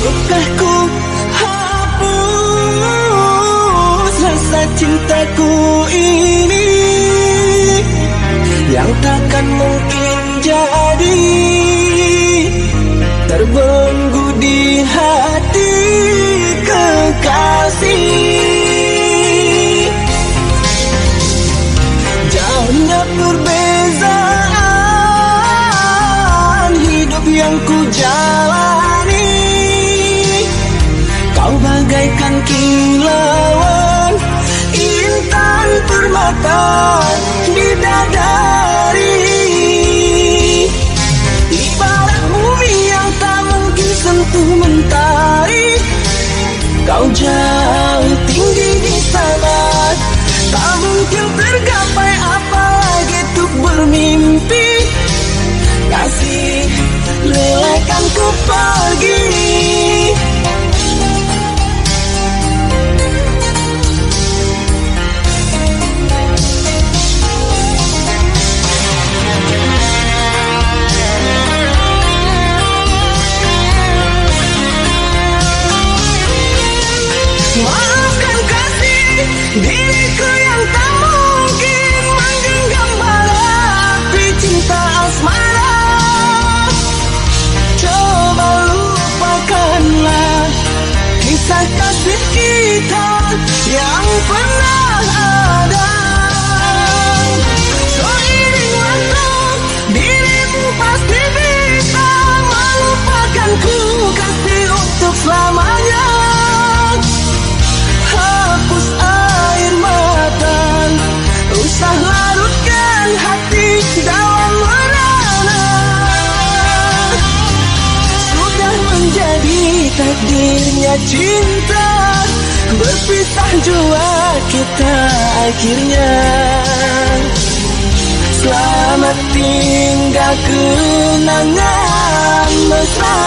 Cukuplahku hapus rasa cintaku ini? Yang takkan mungkin jadi Terbelenggu di hati kekasih. Jauhnya perbedaan hidup yang ku kilauan intan permata bidadari Ibarat bumi yang tak mungkin sentuh mentari Kau jauh tinggi di sana Tak mungkin tergapai apalagi untuk bermimpi. Kasih relakan ku pergi diriku yang tak mungkin menggenggam bara api cinta asmara. Coba lupakanlah kisah kasih kita takdirnya cinta Berpisah jua kita akhirnya. Selamat tinggal kenangan mesra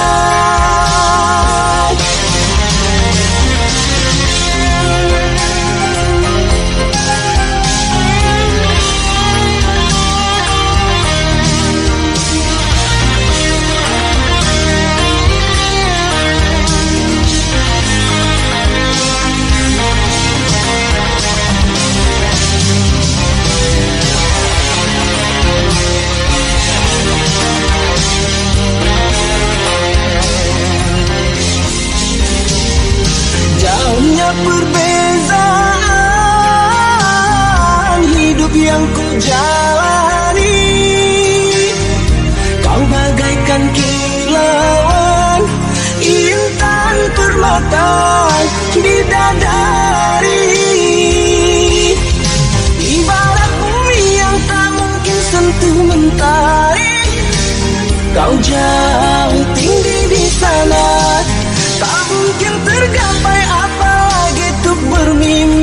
yang ku jalani. Kau bagaikan kilauan intan permata bidadari. Ibarat bumi yang tak mungkin sentuh mentari. Kau jauh tinggi di sana. Tak mungkin tergapai apalagi untuk bermimpi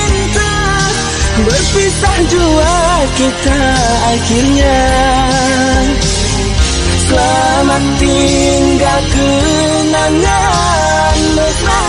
Berpisah jua kita akhirnya. Selamat tinggal kenangan mesra